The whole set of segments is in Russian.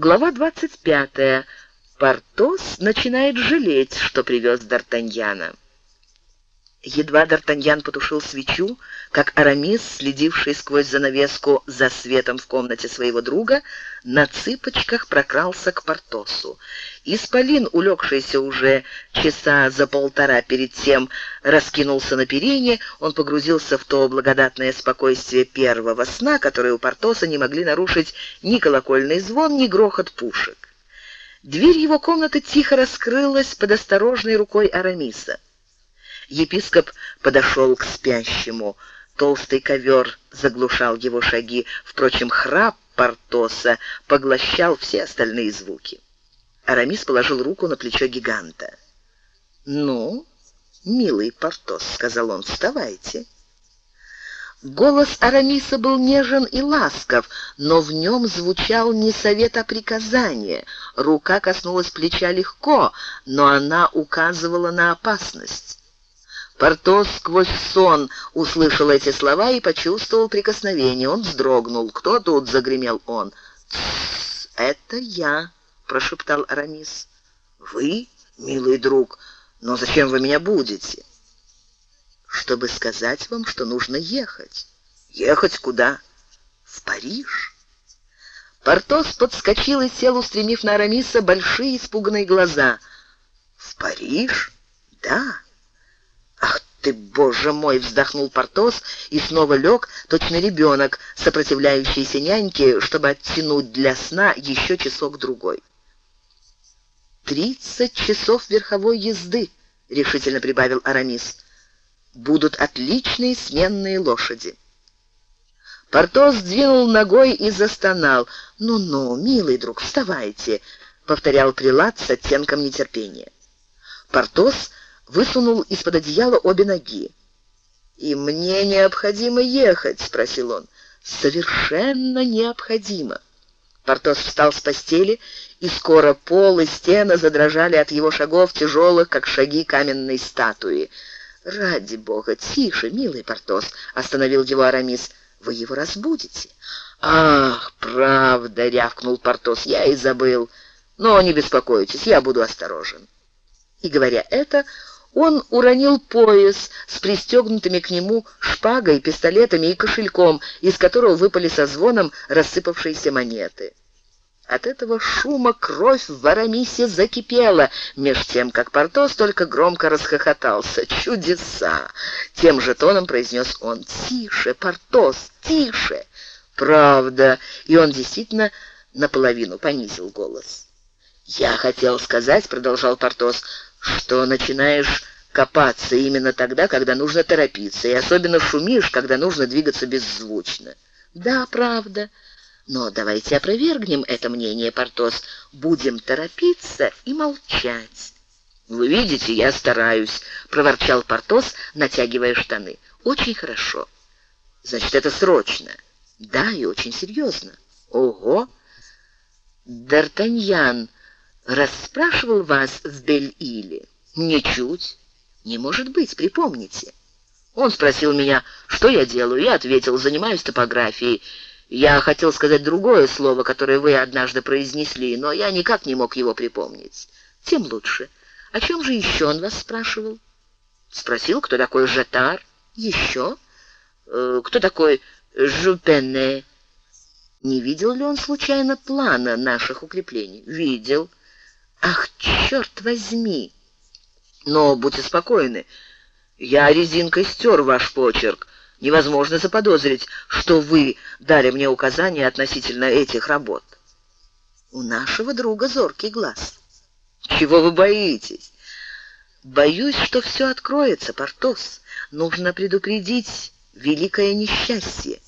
Глава 25. Портос начинает жалеть, что привез Д'Артаньяна. Едва Д'Артаньян потушил свечу, как Арамис, следивший сквозь занавеску за светом в комнате своего друга, на цыпочках прокрался к Портосу. Исполин, улегшийся уже часа за полтора перед тем, раскинулся на перине, он погрузился в то благодатное спокойствие первого сна, которое у Портоса не могли нарушить ни колокольный звон, ни грохот пушек. Дверь его комнаты тихо раскрылась под осторожной рукой Арамиса. Епископ подошел к спящему. Толстый ковер заглушал его шаги. Впрочем, храп Портоса поглощал все остальные звуки. Арамис положил руку на плечо гиганта. «Ну, милый Портос», — сказал он, — «вставайте». Голос Арамиса был нежен и ласков, но в нем звучал не совет, а приказание. Рука коснулась плеча легко, но она указывала на опасность. Портос сквозь сон услышал эти слова и почувствовал прикосновение. Он вздрогнул. «Кто тут?» — загремел он. «Тссс, это я», — прошептал Арамис. «Вы, милый друг, но зачем вы меня будете?» «Чтобы сказать вам, что нужно ехать». «Ехать куда?» «В Париж». Портос подскочил и сел, устремив на Арамиса большие испуганные глаза. «В Париж?» «Да». «Ах ты, боже мой!» — вздохнул Портос и снова лег, точно ребенок, сопротивляющийся няньке, чтобы оттянуть для сна еще часок-другой. «Тридцать часов верховой езды», — решительно прибавил Арамис. «Будут отличные сменные лошади». Портос двинул ногой и застонал. «Ну-ну, милый друг, вставайте», — повторял прилад с оттенком нетерпения. Портос высунул из-под одеяла обе ноги. «И мне необходимо ехать?» — спросил он. «Совершенно необходимо». Портос встал с постели, и скоро пол и стены задрожали от его шагов, тяжелых, как шаги каменной статуи. «Ради бога, тише, милый Портос!» — остановил его Арамис. «Вы его разбудите». «Ах, правда!» — рявкнул Портос. «Я и забыл. Но не беспокойтесь, я буду осторожен». И, говоря это, он уронил пояс с пристегнутыми к нему шпагой, пистолетами и кошельком, из которого выпали со звоном рассыпавшиеся монеты. От этого шума кровь в Арамисе закипела, меж тем, как Портос только громко расхохотался. «Чудеса!» — тем же тоном произнес он. «Тише, Портос, тише!» «Правда!» — и он действительно наполовину понизил голос. «Я хотел сказать», — продолжал Портос, — что начинаешь копаться именно тогда, когда нужно торопиться, и особенно шумишь, когда нужно двигаться беззвучно. Да, правда. Но давайте опровергнем это мнение, Портос. Будем торопиться и молчать. Вы видите, я стараюсь, проворчал Портос, натягивая штаны. Очень хорошо. Значит, это срочно. Да, и очень серьезно. Ого! Д'Артаньян расспрашивал вас в Бель-Иле? Ничуть. Не может быть, припомните. Он спросил меня, что я делаю, я ответил, занимаюсь топографией. Я хотел сказать другое слово, которое вы однажды произнесли, но я никак не мог его припомнить. Тем лучше. О чем же еще он вас спрашивал? Спросил, кто такой Жетар. Еще? Э, кто такой Жупене? Не видел ли он случайно плана наших укреплений? Видел. Ах, черт возьми! Но будьте спокойны, я резинкой стер ваш почерк. Невозможно заподозрить, что вы дали мне указания относительно этих работ. У нашего друга зоркий глаз. Чего вы боитесь? Боюсь, что все откроется, Портос. Нужно предупредить великое несчастье.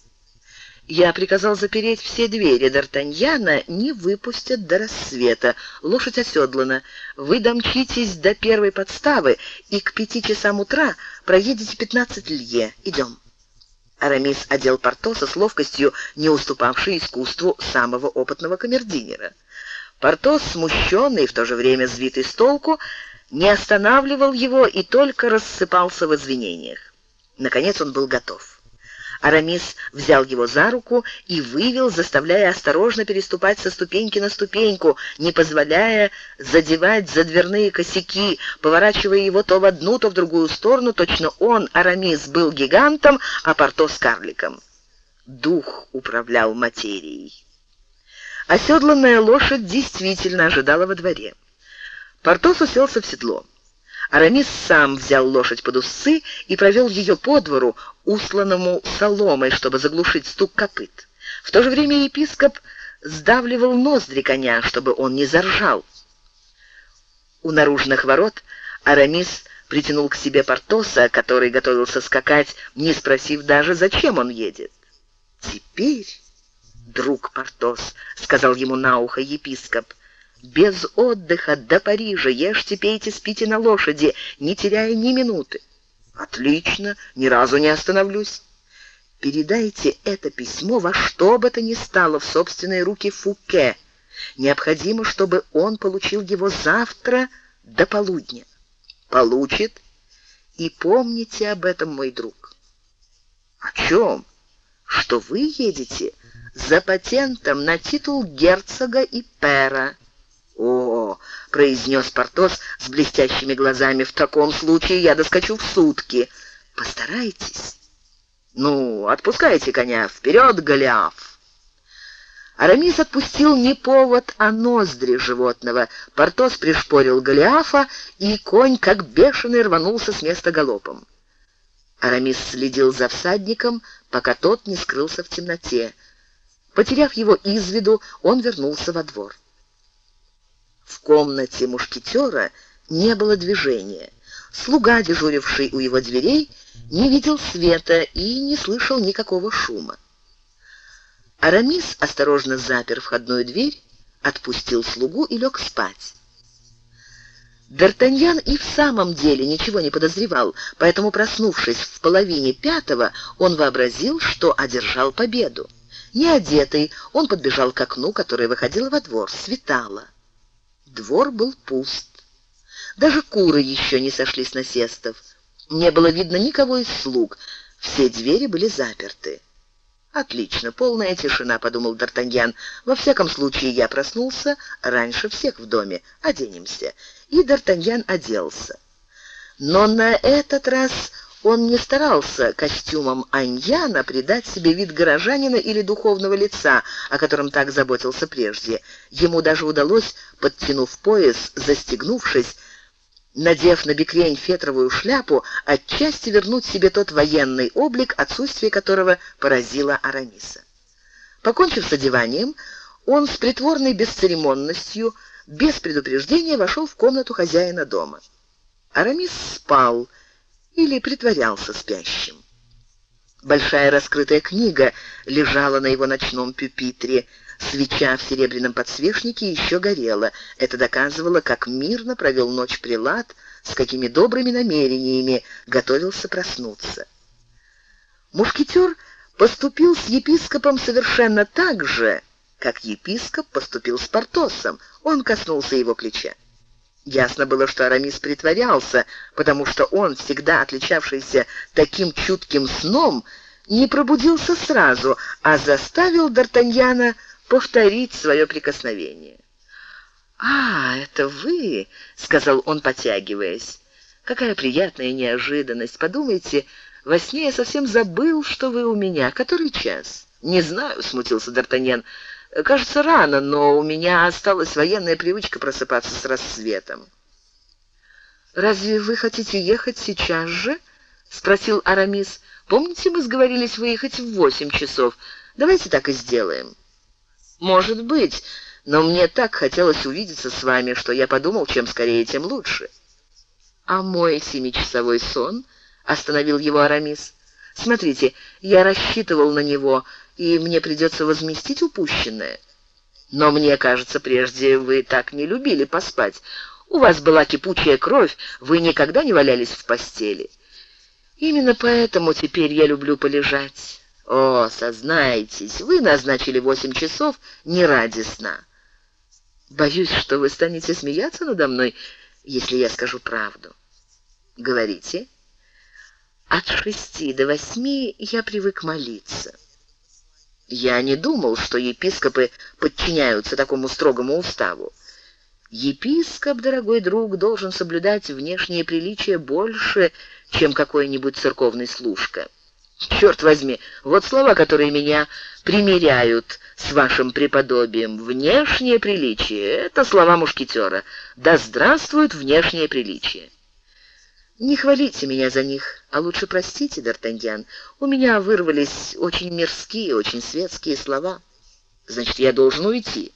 Я приказал запереть все двери. Д'Артаньяна не выпустят до рассвета. Лошадь оседлана. Вы домчитесь до первой подставы и к пяти часам утра проедете пятнадцать лье. Идем. Арамис одел Портоса с ловкостью, не уступавшей искусству самого опытного камердинера. Портос, смущенный и в то же время сбитый с толку, не останавливал его и только рассыпался в извинениях. Наконец он был готов. Арамис взял его за руку и вывел, заставляя осторожно переступать со ступеньки на ступеньку, не позволяя задевать за дверные косяки, поворачивая его то в одну, то в другую сторону. Точно он, Арамис, был гигантом, а Портос — карликом. Дух управлял материей. Оседланная лошадь действительно ожидала во дворе. Портос уселся в седло. Арамис сам взял лошадь под усы и провел ее по двору, усланному соломой, чтобы заглушить стук копыт. В то же время епископ сдавливал ноздри коня, чтобы он не заржал. У наружных ворот Арамис притянул к себе Портоса, который готовился скакать, не спросив даже, зачем он едет. «Теперь, друг Портос», — сказал ему на ухо епископ, — «без отдыха до Парижа ешьте, пейте, спите на лошади, не теряя ни минуты». «Отлично, ни разу не остановлюсь». «Передайте это письмо во что бы то ни стало в собственные руки Фуке. Необходимо, чтобы он получил его завтра до полудня». «Получит. И помните об этом, мой друг». «О чем?» что вы едете за патентом на титул герцога и пера. «О!» — произнес Портос с блестящими глазами. «В таком случае я доскочу в сутки. Постарайтесь». «Ну, отпускайте коня. Вперед, Голиаф!» Арамис отпустил не повод, а ноздри животного. Портос пришпорил Голиафа, и конь, как бешеный, рванулся с места галопом. Арамис следил за всадником, пока тот не скрылся в темноте. Потеряв его из виду, он вернулся во двор. В комнате мушкетера не было движения. Слуга, дежуривший у его дверей, не видел света и не слышал никакого шума. Арамис осторожно запер входную дверь, отпустил слугу и лег спать. Д'Артаньян и в самом деле ничего не подозревал, поэтому, проснувшись в половине пятого, он вообразил, что одержал победу. Не одетый, он подбежал к окну, которое выходило во двор. Светало. Двор был пуст. Даже куры еще не сошли с насестов. Не было видно никого из слуг. Все двери были заперты. «Отлично, полная тишина», — подумал Д'Артаньян. «Во всяком случае, я проснулся раньше всех в доме. Оденемся». И Д'Артаньян оделся. Но на этот раз он не старался костюмом Аньяна придать себе вид горожанина или духовного лица, о котором так заботился прежде. Ему даже удалось, подтянув пояс, застегнувшись, надев на бекрень фетровую шляпу, отчасти вернуть себе тот военный облик, отсутствие которого поразило Арамиса. Покончив с одеванием, он с притворной бесцеремонностью, без предупреждения вошел в комнату хозяина дома. Арамис спал или притворялся спящим. Большая раскрытая книга лежала на его ночном пюпитре. Свеча в серебряном подсвечнике еще горела. Это доказывало, как мирно провел ночь прилад, с какими добрыми намерениями готовился проснуться. Мушкетер поступил с епископом совершенно так же, как епископ поступил с Портосом. Он коснулся его плеча. Ясно было, что Арамис притворялся, потому что он, всегда отличавшийся таким чутким сном, не пробудился сразу, а заставил Д'Артаньяна повторить свое прикосновение. «А, это вы!» — сказал он, потягиваясь. «Какая приятная неожиданность! Подумайте, во сне я совсем забыл, что вы у меня. Который час?» «Не знаю», — смутился Д'Артаньян. «Кажется, рано, но у меня осталась военная привычка просыпаться с рассветом». «Разве вы хотите ехать сейчас же?» — спросил Арамис. «Помните, мы сговорились выехать в восемь часов? Давайте так и сделаем». «Может быть, но мне так хотелось увидеться с вами, что я подумал, чем скорее, тем лучше». «А мой семичасовой сон?» — остановил его Арамис. «Смотрите, я рассчитывал на него, и мне придется возместить упущенное. Но мне кажется, прежде вы так не любили поспать. У вас была кипучая кровь, вы никогда не валялись в постели. Именно поэтому теперь я люблю полежать». О, сознайтесь, вы назначили восемь часов не ради сна. Боюсь, что вы станете смеяться надо мной, если я скажу правду. Говорите. От шести до восьми я привык молиться. Я не думал, что епископы подчиняются такому строгому уставу. Епископ, дорогой друг, должен соблюдать внешние приличия больше, чем какой-нибудь церковный служка. Черт возьми, вот слова, которые меня примиряют с вашим преподобием. Внешнее приличие — это слова мушкетера. Да здравствует внешнее приличие! Не хвалите меня за них, а лучше простите, Д'Артаньян. У меня вырвались очень мирские, очень светские слова. Значит, я должен уйти.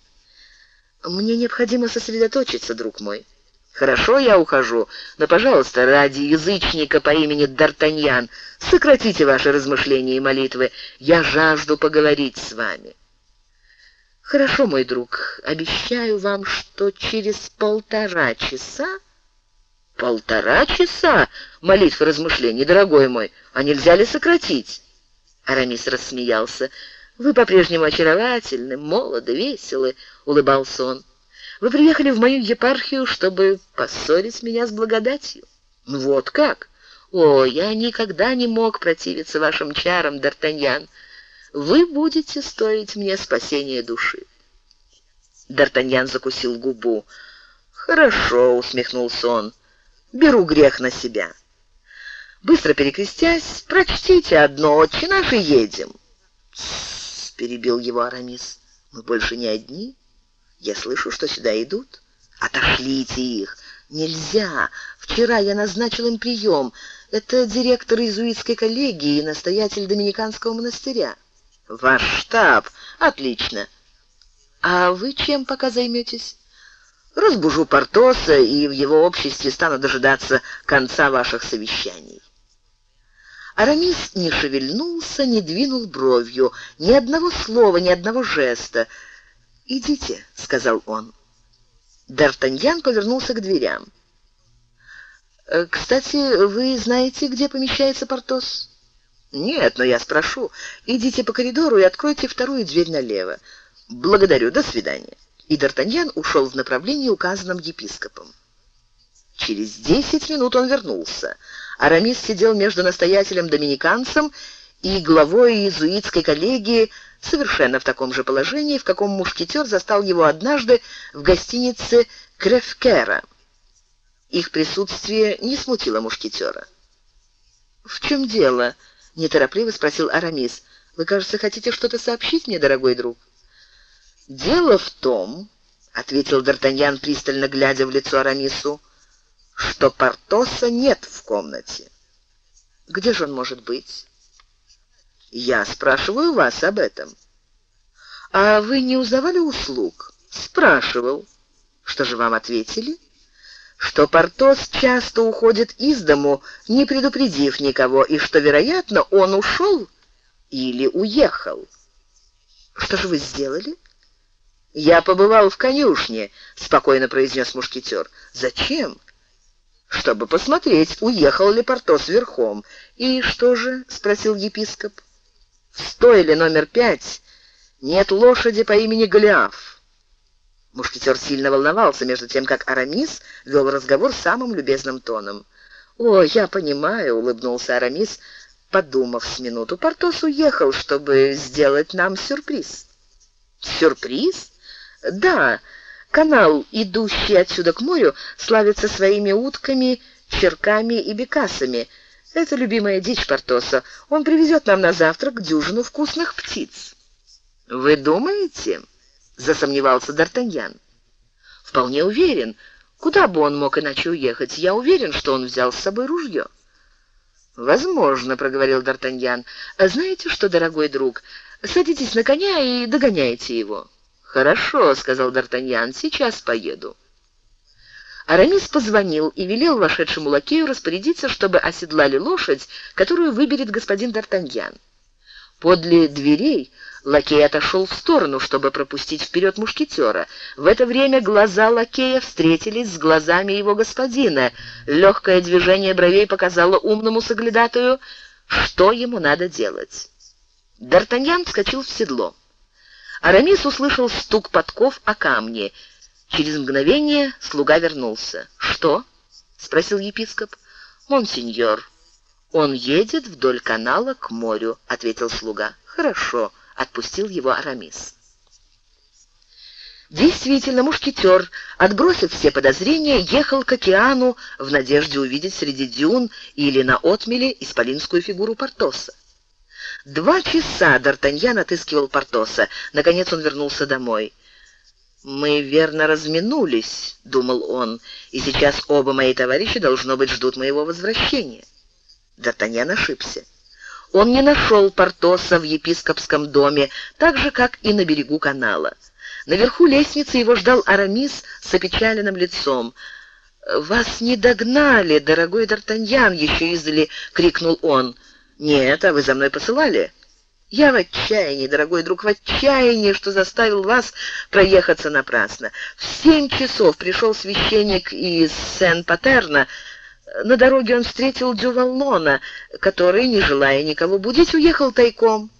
Мне необходимо сосредоточиться, друг мой. Хорошо, я ухожу, но, пожалуйста, ради язычника по имени Д'Артаньян, сократите ваши размышления и молитвы. Я жажду поговорить с вами. Хорошо, мой друг, обещаю вам, что через полтора часа... Полтора часа молитв и размышлений, дорогой мой, а нельзя ли сократить? Арамис рассмеялся. Вы по-прежнему очаровательны, молоды, веселы, улыбался он. Вы приехали в мою епархию, чтобы поссорить меня с благодатью. Ну вот как? О, я никогда не мог противиться вашим чарам, Д'Артаньян. Вы будете стоить мне спасения души. Д'Артаньян закусил губу. Хорошо, усмехнулся он. Беру грех на себя. Быстро перекрестясь, прочтите одно «Отче наш» и едем перебил его Арамис. Мы больше не одни. Я слышу, что сюда идут. Отошлите их. Нельзя. Вчера я назначил им прием. Это директор иезуитской коллегии и настоятель доминиканского монастыря. Ваш штаб. Отлично. А вы чем пока займетесь? Разбужу Портоса и в его обществе стану дожидаться конца ваших совещаний. Арамис не шевельнулся, не двинул бровью, ни одного слова, ни одного жеста. "Идите", сказал он. Д'Артаньян повернулся к дверям. «Э, «Кстати, вы знаете, где помещается Портос?» «Нет, но я спрошу. Идите по коридору и откройте вторую дверь налево. Благодарю, до свидания». И Д'Артаньян ушел в направлении, указанном епископом. Через десять минут он вернулся. Арамис сидел между настоятелем-доминиканцем и главой иезуитской коллегии, совершенно в таком же положении, в каком мушкетер застал его однажды в гостинице Крефкера. Их присутствие не смутило мушкетера. «В чем дело?» — неторопливо спросил Арамис. «Вы, кажется, хотите что-то сообщить мне, дорогой друг?» «Дело в том», — ответил Д'Артаньян, пристально глядя в лицо Арамису, — что Портоса нет в комнате. Где же он может быть? Я спрашиваю вас об этом. А вы не узнавали услуг? Спрашивал. Что же вам ответили? Что Портос часто уходит из дому, не предупредив никого, и что, вероятно, он ушел или уехал. Что же вы сделали? Я побывал в конюшне, спокойно произнес мушкетер. Зачем? чтобы посмотреть, уехал ли Портос верхом. «И что же?» — спросил епископ. «В стойле номер пять нет лошади по имени Голиаф». Мушкетер сильно волновался, между тем, как Арамис вел разговор самым любезным тоном. «О, я понимаю», — улыбнулся Арамис, подумав с минуту. «Портос уехал, чтобы сделать нам сюрприз». «Сюрприз?» «Да, Канал, идущий отсюда к морю, славится своими утками, черками и бекасами. Это любимая дичь Портоса. Он привезет нам на завтрак дюжину вкусных птиц. Вы думаете? засомневался Д'Артаньян. Вполне уверен. Куда бы он мог иначе уехать? Я уверен, что он взял с собой ружье. Возможно, проговорил Д'Артаньян. Знаете что, дорогой друг, садитесь на коня и догоняйте его. «Хорошо», — сказал Д'Артаньян, — «сейчас поеду». Арамис позвонил и велел вошедшему лакею распорядиться, чтобы оседлали лошадь, которую выберет господин Д'Артаньян. Подле дверей лакей отошел в сторону, чтобы пропустить вперед мушкетера. В это время глаза лакея встретились с глазами его господина. Легкое движение бровей показало умному соглядатую, что ему надо делать. Д'Артаньян вскочил в седло. Арамис услышал стук подков о камни. Через мгновение слуга вернулся. «Что?» — спросил епископ. «Монсеньор, «Он едет вдоль канала к морю», — ответил слуга. «Хорошо», — отпустил его Арамис. Действительно, мушкетер, отбросив все подозрения, ехал к океану в надежде увидеть среди дюн или на отмеле исполинскую фигуру Портоса. Два часа Д'Артаньян отыскивал Портоса. Наконец он вернулся домой. «Мы верно разминулись», — думал он, — «и сейчас оба мои товарища, должно быть, ждут моего возвращения». Д'Артаньян ошибся. Он не нашел Портоса в епископском доме, так же, как и на берегу канала. Наверху лестницы его ждал Арамис с опечаленным лицом. «Вас не догнали, дорогой Д'Артаньян!» — еще издали крикнул он. «Нет, а вы за мной посылали?» «Я в отчаянии, дорогой друг, в отчаянии, что заставил вас проехаться напрасно. В семь часов пришел священник из Сен-Патерна. На дороге он встретил Дюваллона, который, не желая никого будить, уехал тайком».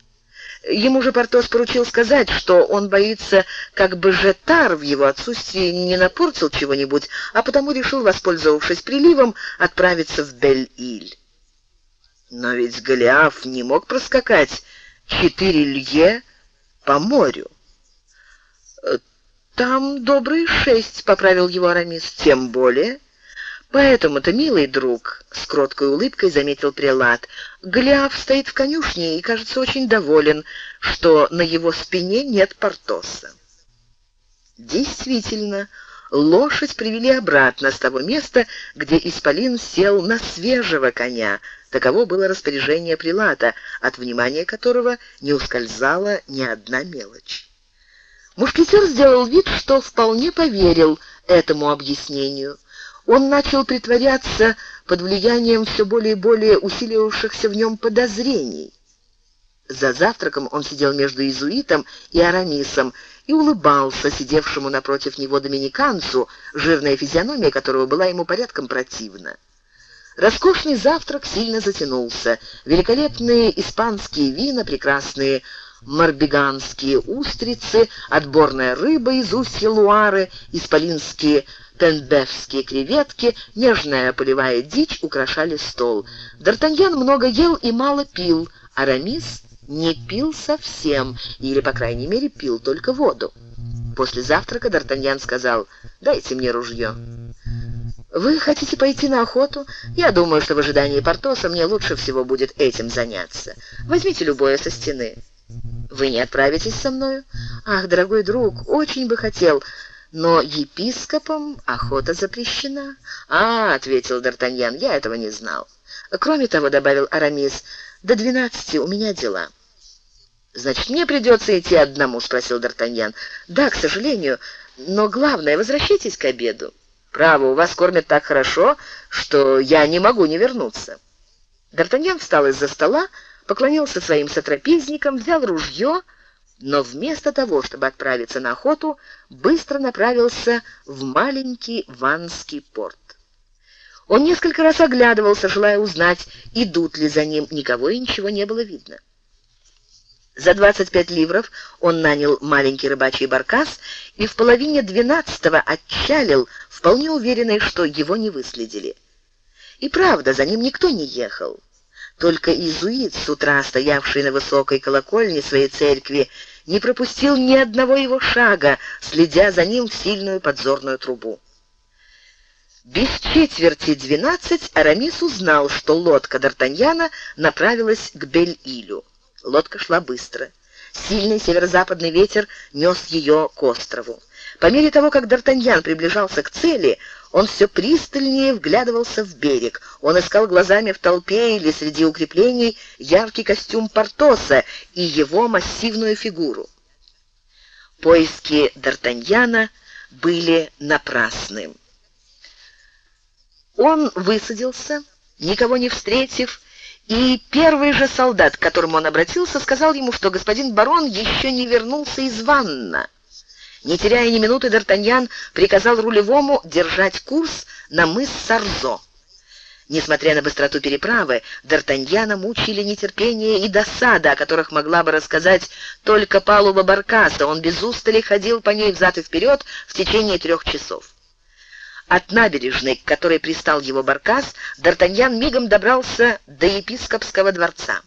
Ему же Портос поручил сказать, что он боится, как бы Жетар в его отсутствии не напортил чего-нибудь, а потому решил, воспользовавшись приливом, отправиться в Бель-Иль. Но ведь Голиаф не мог проскакать четыре лье по морю. «Там добрые шесть», — поправил его Арамис, — «тем более». «Поэтому-то, милый друг», — с кроткой улыбкой заметил прилад, — «Голиаф стоит в конюшне и, кажется, очень доволен, что на его спине нет Портоса». Действительно, лошадь привели обратно с того места, где Исполин сел на свежего коня. Таково было распоряжение прилата, от внимания которого не ускользала ни одна мелочь. Мушкетер сделал вид, что вполне поверил этому объяснению. Он начал притворяться под влиянием все более и более усиливавшихся в нем подозрений. За завтраком он сидел между иезуитом и Арамисом и улыбался сидевшему напротив него доминиканцу, жирная физиономия которого была ему порядком противна. Роскошный завтрак сильно затянулся. Великолепные испанские вина, прекрасные марбиганские устрицы, отборная рыба из устья Луары, исполинские тенбефские креветки, нежная полевая дичь украшали стол. Д'Артаньян много ел и мало пил, Арамис не пил совсем, или, по крайней мере, пил только воду. После завтрака Д'Артаньян сказал «Дайте мне ружье». «Вы хотите пойти на охоту? Я думаю, что в ожидании Портоса мне лучше всего будет этим заняться. Возьмите любое со стены». «Вы не отправитесь со мною?» «Ах, дорогой друг, очень бы хотел, но епископом охота запрещена». «А, — ответил Д'Артаньян, — я этого не знал». «Кроме того, — добавил Арамис, — до двенадцати у меня дела». «Значит, мне придется идти одному?» — спросил Д'Артаньян. «Да, к сожалению, но главное, возвращайтесь к обеду». «Право, у вас кормят так хорошо, что я не могу не вернуться». Д'Артаньян встал из-за стола, поклонился своим сотрапезникам, взял ружье но вместо того, чтобы отправиться на охоту, быстро направился в маленький Ванский порт. Он несколько раз оглядывался, желая узнать, идут ли за ним, никого и ничего не было видно. За 25 ливров он нанял маленький рыбачий баркас и в половине двенадцатого отчалил, вполне уверенный, что его не выследили. И правда, за ним никто не ехал. Только иезуит, с утра стоявший на высокой колокольне своей церкви, не пропустил ни одного его шага, следя за ним в сильную подзорную трубу. Без четверти двенадцать Арамис узнал, что лодка Д'Артаньяна направилась к Бель-Илю. Лодка шла быстро. Сильный северо-западный ветер нес ее к острову. По мере того, как Д'Артаньян приближался к цели, он все пристальнее вглядывался в берег. Он искал глазами в толпе или среди укреплений яркий костюм Портоса и его массивную фигуру. Поиски Д'Артаньяна были напрасны. Он высадился, никого не встретив, и первый же солдат, к которому он обратился, сказал ему, что господин барон еще не вернулся из ванна. Не теряя ни минуты, Д'Артаньян приказал рулевому держать курс на мыс Сарзо. Несмотря на быстроту переправы, Д'Артаньяна мучили нетерпение и досада, о которых могла бы рассказать только палуба Баркаса. Он без устали ходил по ней взад и вперед в течение трех часов. От набережной, к которой пристал его баркас, Д'Артаньян мигом добрался до епископского дворца.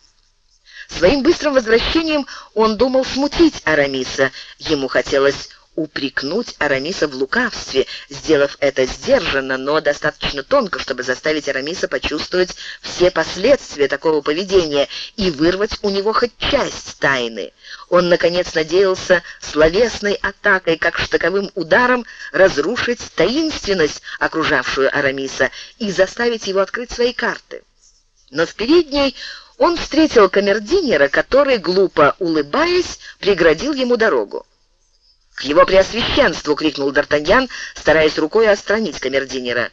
Своим быстрым возвращением он думал смутить Арамиса. Ему хотелось упрекнуть Арамиса в лукавстве, сделав это сдержанно, но достаточно тонко, чтобы заставить Арамиса почувствовать все последствия такого поведения и вырвать у него хоть часть тайны. Он, наконец, надеялся словесной атакой, как штыковым ударом, разрушить таинственность, окружавшую Арамиса, и заставить его открыть свои карты. Но в передней он встретил камердинера, который, глупо улыбаясь, преградил ему дорогу. «К его преосвященству!» — крикнул Д'Артаньян, стараясь рукой отстранить камердинера.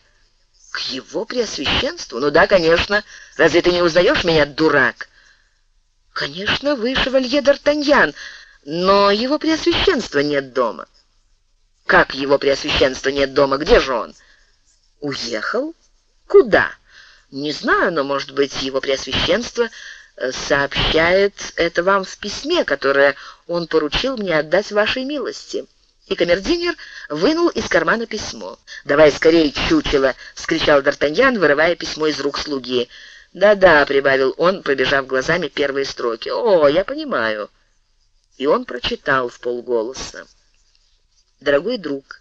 «К его преосвященству? Ну да, конечно. Разве ты не узнаешь меня, дурак?» «Конечно, вы шевалье Д'Артаньян, но его преосвященства нет дома». «Как его преосвященства нет дома? Где же он?» «Уехал? Куда?» «Не знаю, но, может быть, его преосвященство сообщает это вам в письме, которое он поручил мне отдать вашей милости». И камердинер вынул из кармана письмо. «Давай скорее, чучело!» — вскричал Д'Артаньян, вырывая письмо из рук слуги. «Да-да», — прибавил он, пробежав глазами первые строки. «О, я понимаю». И он прочитал в полголоса. «Дорогой друг,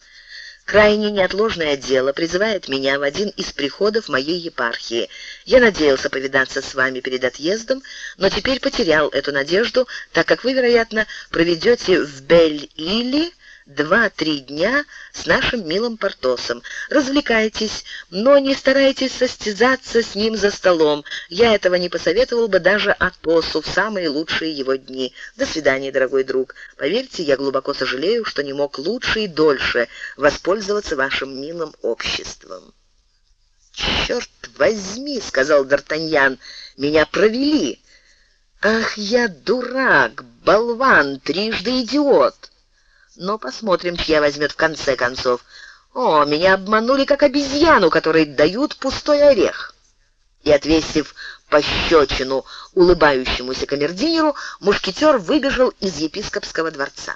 Крайне неотложное дело призывает меня в один из приходов моей епархии. Я надеялся повидаться с вами перед отъездом, но теперь потерял эту надежду, так как вы, вероятно, проведете в Бель-Или два-три дня с нашим милым Портосом. Развлекайтесь, но не старайтесь состязаться с ним за столом. Я этого не посоветовал бы даже Атосу в самые лучшие его дни. До свидания, дорогой друг. Поверьте, я глубоко сожалею, что не мог лучше и дольше воспользоваться вашим милым обществом. «Черт возьми!» — сказал Д'Артаньян. «Меня провели!» «Ах, я дурак, болван, трижды идиот!» Но посмотрим, чья возьмет в конце концов. О, меня обманули как обезьяну, которой дают пустой орех. И отвесив пощечину улыбающемуся камердинеру, мушкетер выбежал из епископского дворца.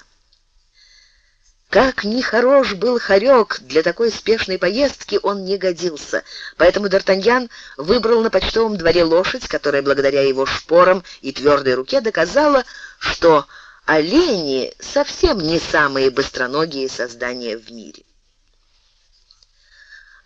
Как нехорош был хорек, для такой спешной поездки он не годился. Поэтому Д'Артаньян выбрал на почтовом дворе лошадь, которая благодаря его шпорам и твердой руке доказала, что олени совсем не самые быстроногие создания в мире.